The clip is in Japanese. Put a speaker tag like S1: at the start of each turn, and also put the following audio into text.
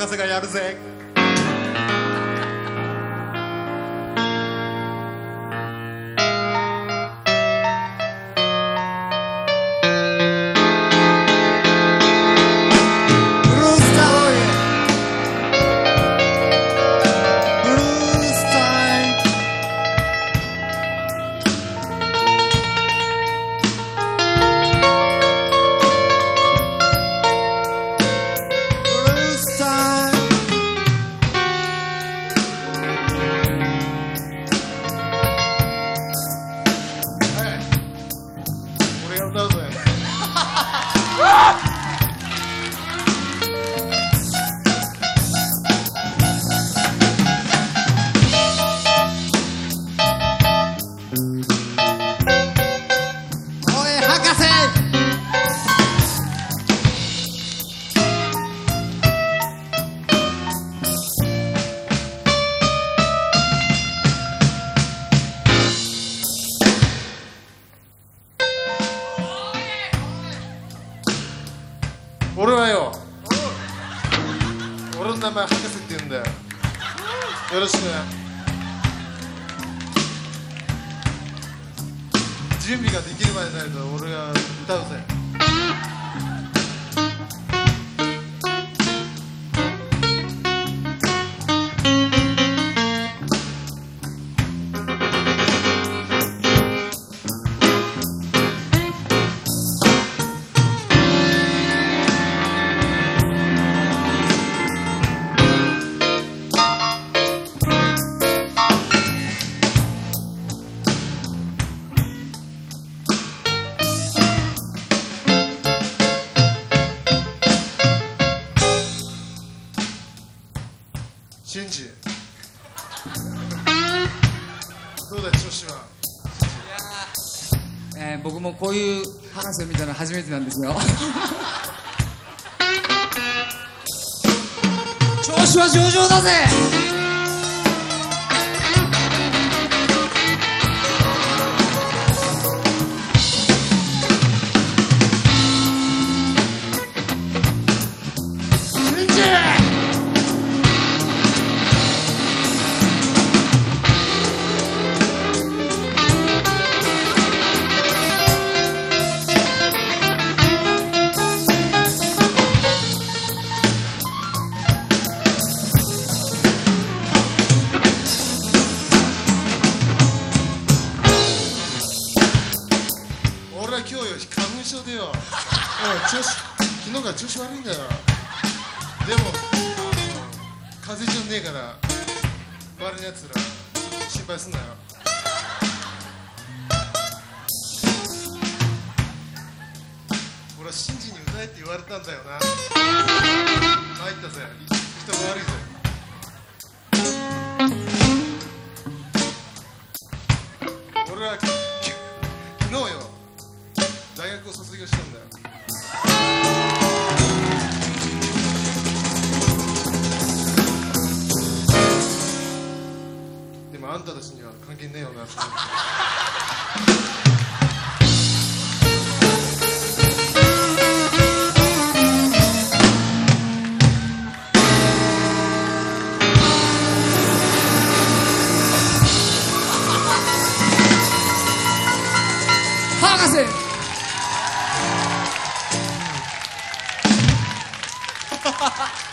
S1: 博士がや俺はよ。俺の名前博士って言うんだよ。よろしくね。準備ができるまでになると俺が歌うぞ。シンジ。どうだい調子は？
S2: えー僕もこういう博士を見たの初めてなんですよ。調子は上々だぜ。
S1: シ俺は今日よ花粉症でよ。調子昨日から調子悪いんだよ。でも風邪じゃねえから周りのやつら心配すんなよ。俺は新人に歌えって言われたんだよな。参ったぜ。人が悪いぜ業したんだよ。でもあんたたちには関係ねえよな
S2: 博 Ha ha ha!